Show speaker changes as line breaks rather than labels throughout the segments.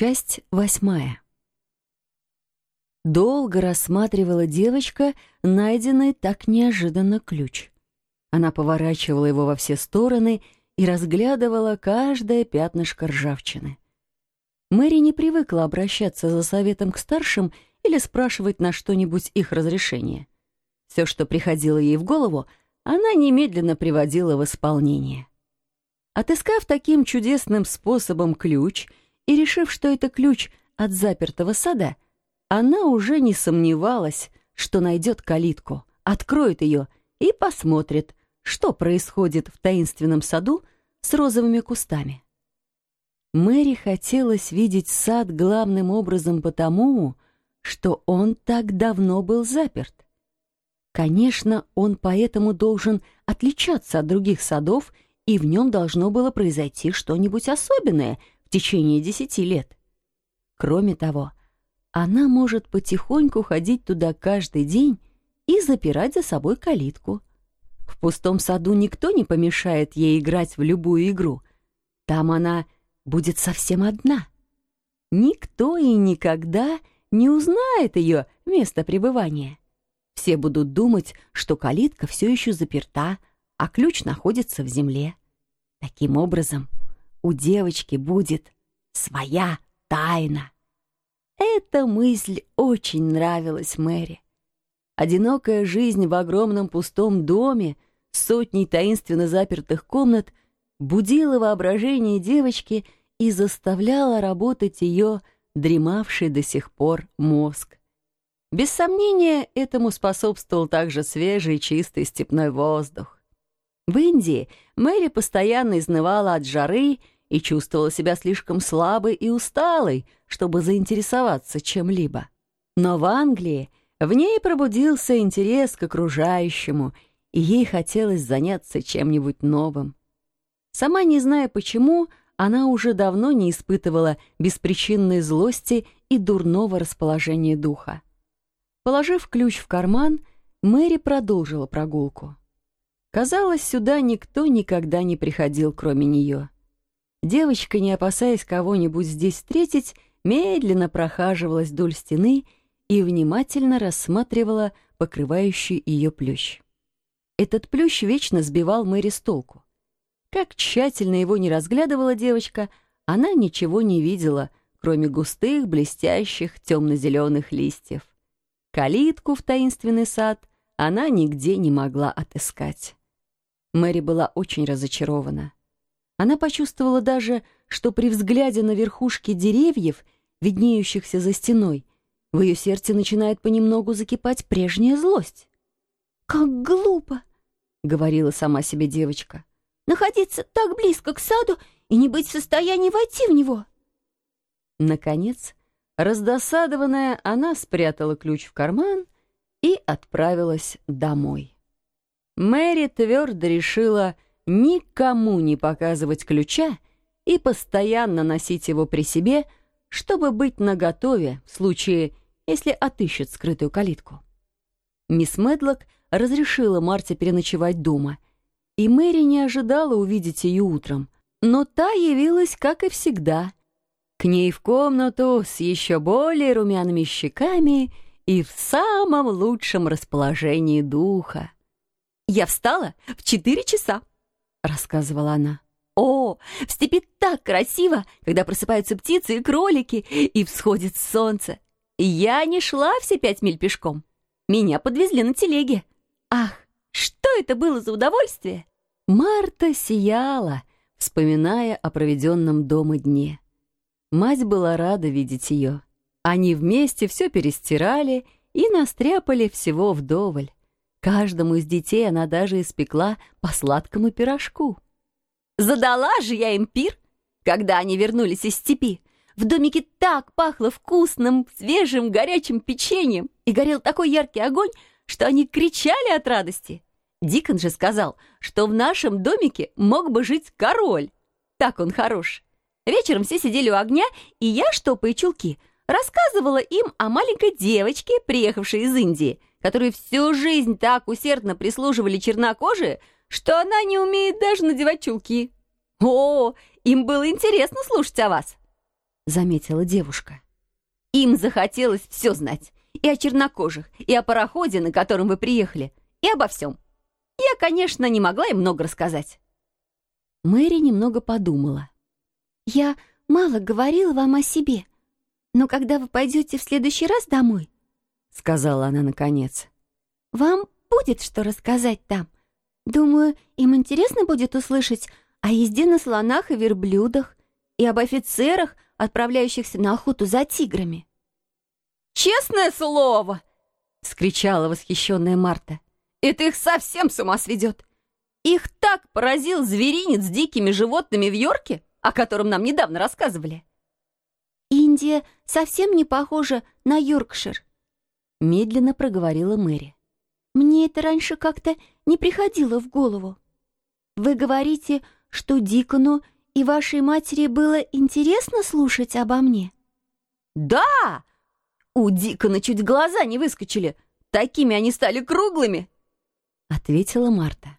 Часть восьмая. Долго рассматривала девочка найденный так неожиданно ключ. Она поворачивала его во все стороны и разглядывала каждое пятнышко ржавчины. Мэри не привыкла обращаться за советом к старшим или спрашивать на что-нибудь их разрешение. Все, что приходило ей в голову, она немедленно приводила в исполнение. Отыскав таким чудесным способом ключ и решив, что это ключ от запертого сада, она уже не сомневалась, что найдет калитку, откроет ее и посмотрит, что происходит в таинственном саду с розовыми кустами. Мэри хотелось видеть сад главным образом потому, что он так давно был заперт. Конечно, он поэтому должен отличаться от других садов, и в нем должно было произойти что-нибудь особенное в течение десяти лет. Кроме того, она может потихоньку ходить туда каждый день и запирать за собой калитку. В пустом саду никто не помешает ей играть в любую игру. Там она будет совсем одна. Никто и никогда не узнает ее место пребывания. Все будут думать, что калитка все еще заперта, а ключ находится в земле. Таким образом, у девочки будет своя тайна. Эта мысль очень нравилась Мэри. Одинокая жизнь в огромном пустом доме с сотней таинственно запертых комнат будила воображение девочки и заставляла работать ее дремавший до сих пор мозг. Без сомнения, этому способствовал также свежий чистый степной воздух. В Индии Мэри постоянно изнывала от жары и чувствовала себя слишком слабой и усталой, чтобы заинтересоваться чем-либо. Но в Англии в ней пробудился интерес к окружающему, и ей хотелось заняться чем-нибудь новым. Сама не зная почему, она уже давно не испытывала беспричинной злости и дурного расположения духа. Положив ключ в карман, Мэри продолжила прогулку. Казалось, сюда никто никогда не приходил, кроме нее. Девочка, не опасаясь кого-нибудь здесь встретить, медленно прохаживалась вдоль стены и внимательно рассматривала покрывающий ее плющ. Этот плющ вечно сбивал Мэри с толку. Как тщательно его не разглядывала девочка, она ничего не видела, кроме густых, блестящих, темно-зеленых листьев. Калитку в таинственный сад она нигде не могла отыскать. Мэри была очень разочарована. Она почувствовала даже, что при взгляде на верхушки деревьев, виднеющихся за стеной, в ее сердце начинает понемногу закипать прежняя злость. «Как глупо!» — говорила сама себе девочка находиться так близко к саду и не быть в состоянии войти в него. Наконец, раздосадованная, она спрятала ключ в карман и отправилась домой. Мэри твердо решила никому не показывать ключа и постоянно носить его при себе, чтобы быть наготове в случае, если отыщет скрытую калитку. Мисс Медлок разрешила Марте переночевать дома — и Мэри не ожидала увидеть ее утром, но та явилась, как и всегда. К ней в комнату с еще более румяными щеками и в самом лучшем расположении духа. «Я встала в четыре часа», — рассказывала она. «О, в степи так красиво, когда просыпаются птицы и кролики, и всходит солнце. Я не шла все пять миль пешком. Меня подвезли на телеге. Ах, что это было за удовольствие? Марта сияла, вспоминая о проведенном дома дне. Мать была рада видеть ее. Они вместе все перестирали и настряпали всего вдоволь. Каждому из детей она даже испекла по сладкому пирожку. Задала же я им пир, когда они вернулись из степи. В домике так пахло вкусным, свежим, горячим печеньем, и горел такой яркий огонь, что они кричали от радости. Дикон же сказал, что в нашем домике мог бы жить король. Так он хорош. Вечером все сидели у огня, и я, штопая чулки, рассказывала им о маленькой девочке, приехавшей из Индии, которой всю жизнь так усердно прислуживали чернокожие, что она не умеет даже надевать чулки. О, им было интересно слушать о вас. заметила девушка. Им захотелось все знать. И о чернокожих, и о пароходе, на котором вы приехали, и обо всем. Я, конечно, не могла им много рассказать. Мэри немного подумала. «Я мало говорила вам о себе, но когда вы пойдете в следующий раз домой, — сказала она наконец, — вам будет что рассказать там. Думаю, им интересно будет услышать о езде на слонах и верблюдах и об офицерах, отправляющихся на охоту за тиграми. «Честное слово!» — скричала восхищенная Марта. «Это их совсем с ума сведет! Их так поразил зверинец с дикими животными в Йорке, о котором нам недавно рассказывали!» «Индия совсем не похожа на Йоркшир», — медленно проговорила Мэри. «Мне это раньше как-то не приходило в голову. Вы говорите, что Дикону и вашей матери было интересно слушать обо мне?» «Да!» У Дикона чуть глаза не выскочили. Такими они стали круглыми!» Ответила Марта.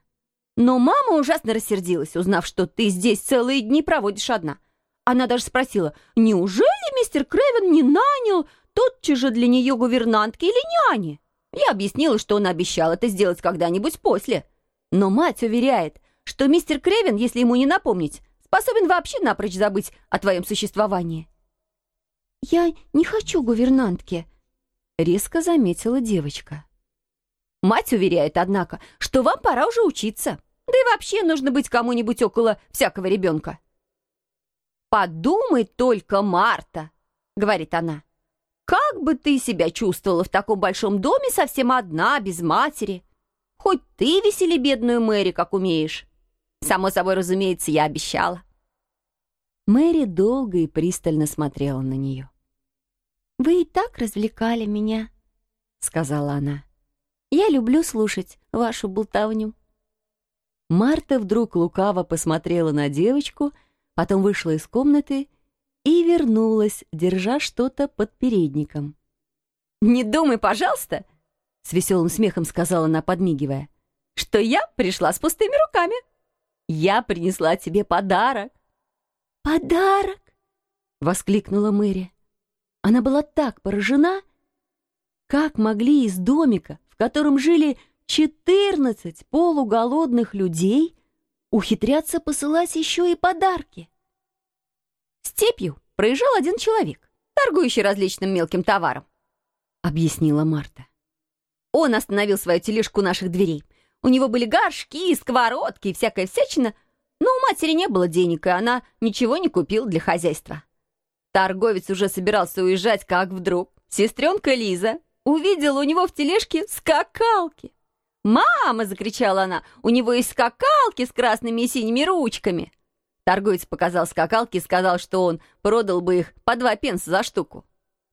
«Но мама ужасно рассердилась, узнав, что ты здесь целые дни проводишь одна. Она даже спросила, неужели мистер Крэвен не нанял тотчас же для нее гувернантки или няни? Я объяснила, что он обещал это сделать когда-нибудь после. Но мать уверяет, что мистер Крэвен, если ему не напомнить, способен вообще напрочь забыть о твоем существовании. «Я не хочу гувернантки», — резко заметила девочка. «Мать уверяет, однако, что вам пора уже учиться. Да и вообще нужно быть кому-нибудь около всякого ребенка». «Подумай только, Марта», — говорит она. «Как бы ты себя чувствовала в таком большом доме совсем одна, без матери? Хоть ты весели бедную Мэри, как умеешь. Само собой, разумеется, я обещала». Мэри долго и пристально смотрела на нее. «Вы и так развлекали меня», — сказала она. «Я люблю слушать вашу болтовню». Марта вдруг лукаво посмотрела на девочку, потом вышла из комнаты и вернулась, держа что-то под передником. «Не думай, пожалуйста», — с веселым смехом сказала она, подмигивая, «что я пришла с пустыми руками. Я принесла тебе подарок». «Подарок!» — воскликнула Мэри. Она была так поражена, как могли из домика, в котором жили четырнадцать полуголодных людей, ухитряться посылать еще и подарки. Степью проезжал один человек, торгующий различным мелким товаром, объяснила Марта. Он остановил свою тележку у наших дверей. У него были горшки, сковородки и всякая всячина — но у матери не было денег, и она ничего не купила для хозяйства. Торговец уже собирался уезжать, как вдруг сестренка Лиза увидела у него в тележке скакалки. «Мама!» — закричала она. «У него есть скакалки с красными и синими ручками!» Торговец показал скакалки и сказал, что он продал бы их по два пенса за штуку.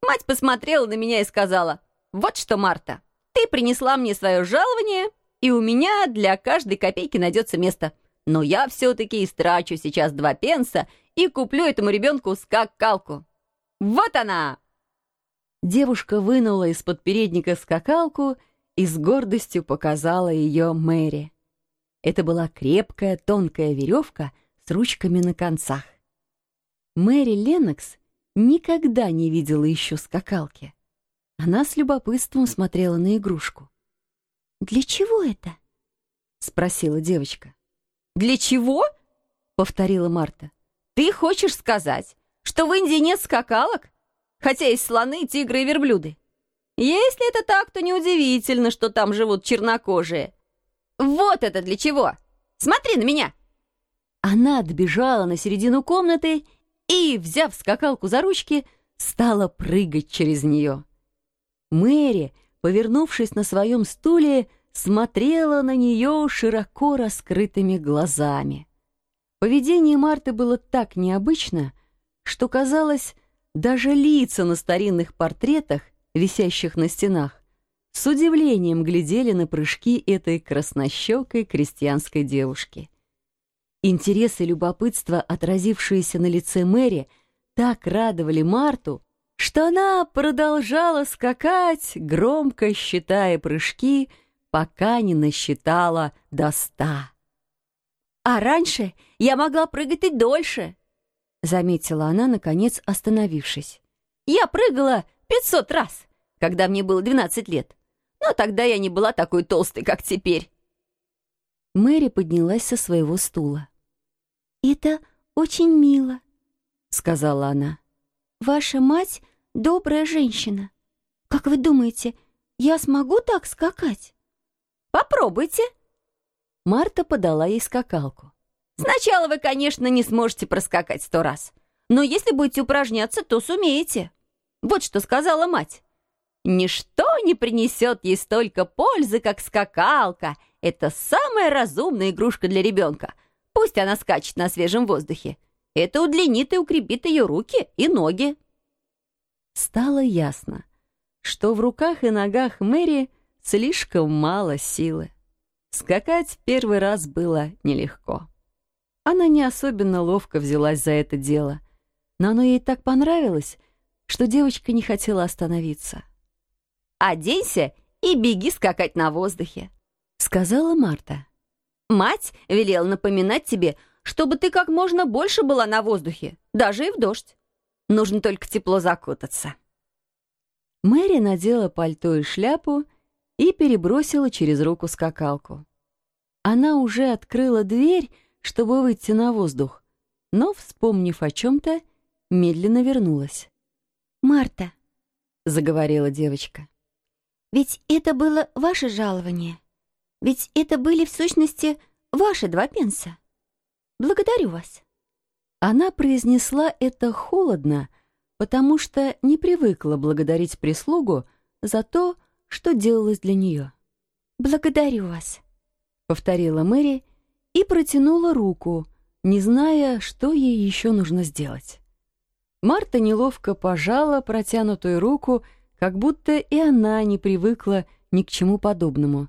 Мать посмотрела на меня и сказала, «Вот что, Марта, ты принесла мне свое жалование, и у меня для каждой копейки найдется место но я все-таки истрачу сейчас два пенса и куплю этому ребенку скакалку. Вот она!» Девушка вынула из-под передника скакалку и с гордостью показала ее Мэри. Это была крепкая тонкая веревка с ручками на концах. Мэри Леннокс никогда не видела еще скакалки. Она с любопытством смотрела на игрушку. «Для чего это?» — спросила девочка. «Для чего?» — повторила Марта. «Ты хочешь сказать, что в Индии нет скакалок? Хотя есть слоны, тигры и верблюды. Если это так, то неудивительно, что там живут чернокожие. Вот это для чего! Смотри на меня!» Она отбежала на середину комнаты и, взяв скакалку за ручки, стала прыгать через нее. Мэри, повернувшись на своем стуле, смотрела на нее широко раскрытыми глазами. Поведение Марты было так необычно, что, казалось, даже лица на старинных портретах, висящих на стенах, с удивлением глядели на прыжки этой краснощекой крестьянской девушки. Интерес и любопытство, отразившиеся на лице Мэри, так радовали Марту, что она продолжала скакать, громко считая прыжки, пока не насчитала до ста. «А раньше я могла прыгать и дольше», — заметила она, наконец остановившись. «Я прыгала пятьсот раз, когда мне было двенадцать лет. Но тогда я не была такой толстой, как теперь». Мэри поднялась со своего стула. «Это очень мило», — сказала она. «Ваша мать — добрая женщина. Как вы думаете, я смогу так скакать?» «Попробуйте». Марта подала ей скакалку. «Сначала вы, конечно, не сможете проскакать сто раз, но если будете упражняться, то сумеете. Вот что сказала мать. Ничто не принесет ей столько пользы, как скакалка. Это самая разумная игрушка для ребенка. Пусть она скачет на свежем воздухе. Это удлинит и укрепит ее руки и ноги. Стало ясно, что в руках и ногах Мэри слишком мало силы. Скакать в первый раз было нелегко. Она не особенно ловко взялась за это дело, но оно ей так понравилось, что девочка не хотела остановиться. «Оденься и беги скакать на воздухе», — сказала Марта. «Мать велела напоминать тебе, чтобы ты как можно больше была на воздухе, даже и в дождь. Нужно только тепло закутаться». Мэри надела пальто и шляпу и перебросила через руку скакалку. Она уже открыла дверь, чтобы выйти на воздух, но, вспомнив о чем-то, медленно вернулась. «Марта», — заговорила девочка, — «ведь это было ваше жалование. Ведь это были, в сущности, ваши два пенса. Благодарю вас». Она произнесла это холодно, потому что не привыкла благодарить прислугу за то, что делалось для нее. «Благодарю вас», — повторила Мэри и протянула руку, не зная, что ей еще нужно сделать. Марта неловко пожала протянутую руку, как будто и она не привыкла ни к чему подобному.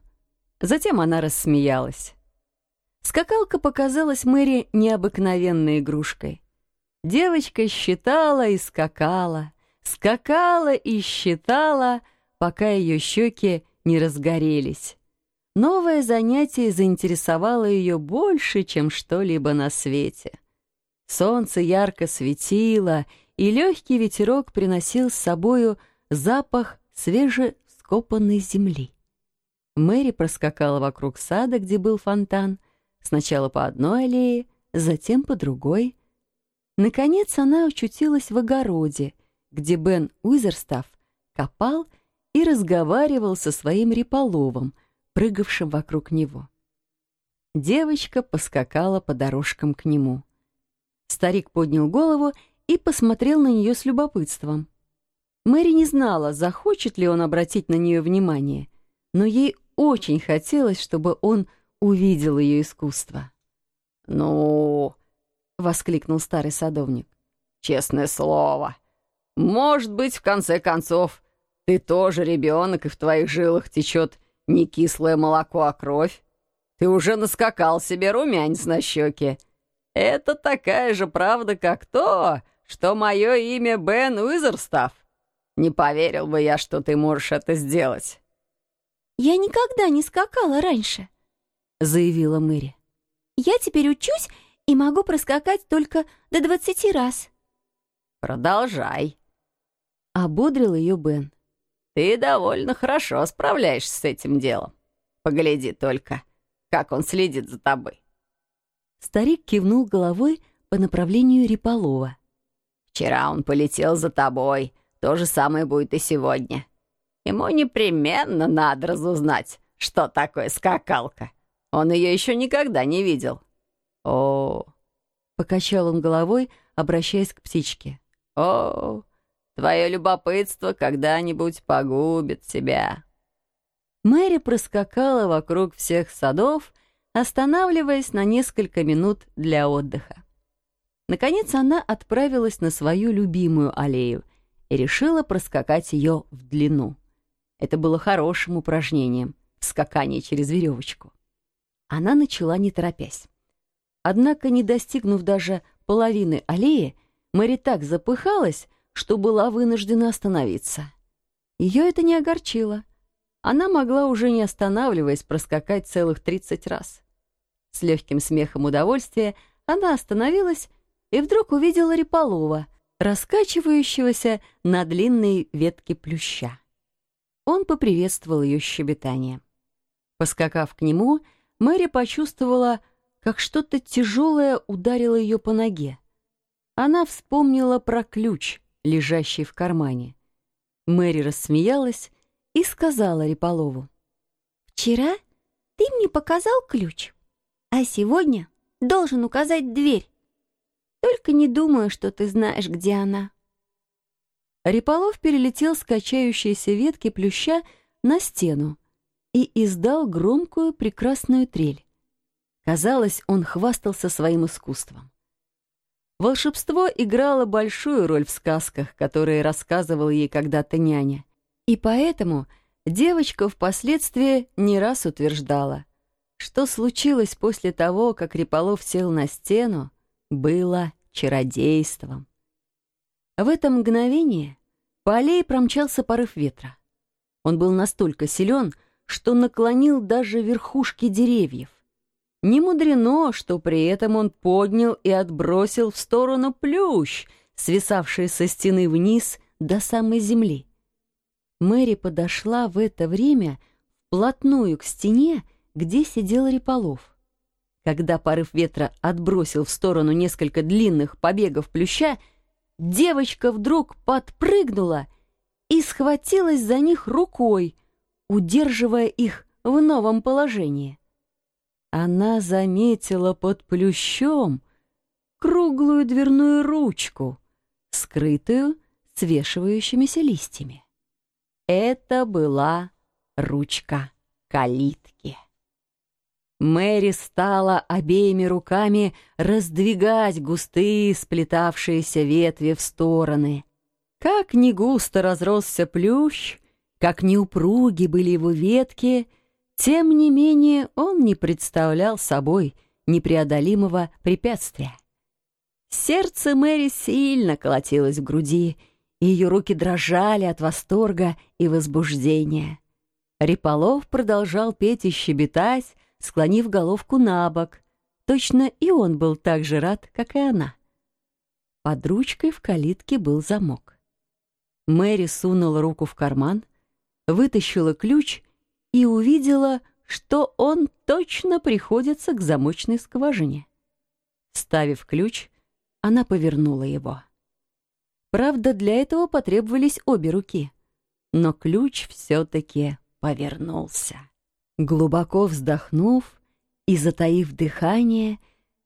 Затем она рассмеялась. Скакалка показалась Мэри необыкновенной игрушкой. Девочка считала и скакала, скакала и считала, пока ее щеки не разгорелись. Новое занятие заинтересовало ее больше, чем что-либо на свете. Солнце ярко светило, и легкий ветерок приносил с собою запах свежескопанной земли. Мэри проскакала вокруг сада, где был фонтан, сначала по одной аллее, затем по другой. Наконец она очутилась в огороде, где Бен Уизерстаф копал и разговаривал со своим риполовом, прыгавшим вокруг него. Девочка поскакала по дорожкам к нему. Старик поднял голову и посмотрел на нее с любопытством. Мэри не знала, захочет ли он обратить на нее внимание, но ей очень хотелось, чтобы он увидел ее искусство. «Ну...» — воскликнул старый садовник. «Честное слово. Может быть, в конце концов, ты тоже ребенок, и в твоих жилах течет не кислое молоко, а кровь. Ты уже наскакал себе румянец на щеке. Это такая же правда, как то, что мое имя Бен Уизерстав. Не поверил бы я, что ты можешь это сделать».
«Я никогда не скакала раньше», — заявила Мэри. «Я теперь учусь и могу проскакать только до двадцати раз».
«Продолжай», — ободрил ее Бен. «Ты довольно хорошо справляешься с этим делом. Погляди только, как он следит за тобой». Старик кивнул головой по направлению Риполова. Вчера он полетел за тобой. То же самое будет и сегодня. Ему непременно надо разузнать, что такое скакалка. Он ее еще никогда не видел. О, покачал он головой, обращаясь к птичке. О, твое любопытство когда-нибудь погубит тебя. Мэри проскакала вокруг всех садов, останавливаясь на несколько минут для отдыха. Наконец она отправилась на свою любимую аллею и решила проскакать ее в длину. Это было хорошим упражнением — скакание через веревочку. Она начала не торопясь. Однако, не достигнув даже половины аллеи, Мэри так запыхалась, что была вынуждена остановиться. Ее это не огорчило. Она могла уже не останавливаясь проскакать целых тридцать раз. С легким смехом удовольствия она остановилась и вдруг увидела Реполова, раскачивающегося на длинной ветке плюща. Он поприветствовал ее щебетанием. Поскакав к нему, Мэри почувствовала, как что-то тяжелое ударило ее по ноге. Она вспомнила про ключ, лежащий в кармане. Мэри рассмеялась и сказала Реполову.
«Вчера ты мне показал ключ, а сегодня должен указать дверь. Только не думаю, что ты знаешь, где она».
Реполов перелетел с качающейся ветки плюща на стену и издал громкую прекрасную трель. Казалось, он хвастался своим искусством. Волшебство играло большую роль в сказках, которые рассказывала ей когда-то няня. И поэтому девочка впоследствии не раз утверждала, что случилось после того, как Реполов сел на стену, было чародейством. В это мгновение по аллее промчался порыв ветра. Он был настолько силен, что наклонил даже верхушки деревьев. Не мудрено, что при этом он поднял и отбросил в сторону плющ, свисавший со стены вниз до самой земли. Мэри подошла в это время вплотную к стене, где сидел Реполов. Когда порыв ветра отбросил в сторону несколько длинных побегов плюща, девочка вдруг подпрыгнула и схватилась за них рукой, удерживая их в новом положении она заметила под плющом круглую дверную ручку, скрытую свешивающимися листьями. Это была ручка калитки. Мэри стала обеими руками раздвигать густые сплетавшиеся ветви в стороны. Как не густо разросся плющ, как неупруги были его ветки, тем не менее, он не представлял собой непреодолимого препятствия. Сердце Мэри сильно колотилось в груди, и ее руки дрожали от восторга и возбуждения. Реполов продолжал петь и щебетать, склонив головку на бок. Точно и он был так же рад, как и она. Под ручкой в калитке был замок. Мэри сунула руку в карман, вытащила ключ и увидела, что он точно приходится к замочной скважине. Ставив ключ, она повернула его. Правда, для этого потребовались обе руки, но ключ все-таки повернулся. Глубоко вздохнув и затаив дыхание,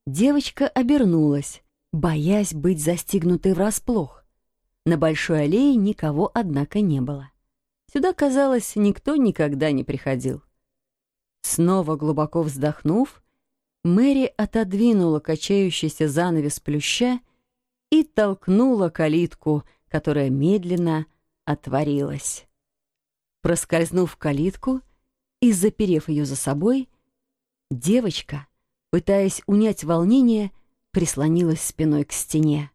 девочка обернулась, боясь быть застигнутой врасплох. На большой аллее никого, однако, не было. Сюда, казалось, никто никогда не приходил. Снова глубоко вздохнув, Мэри отодвинула качающийся занавес плюща и толкнула калитку, которая медленно отворилась. Проскользнув калитку и заперев ее за собой, девочка, пытаясь унять волнение, прислонилась спиной к стене.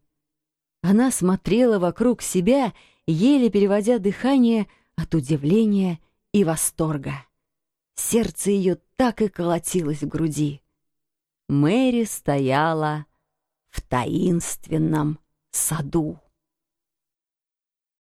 Она смотрела вокруг себя, еле переводя дыхание, от удивления и восторга. Сердце ее так и колотилось в груди. Мэри стояла в таинственном саду.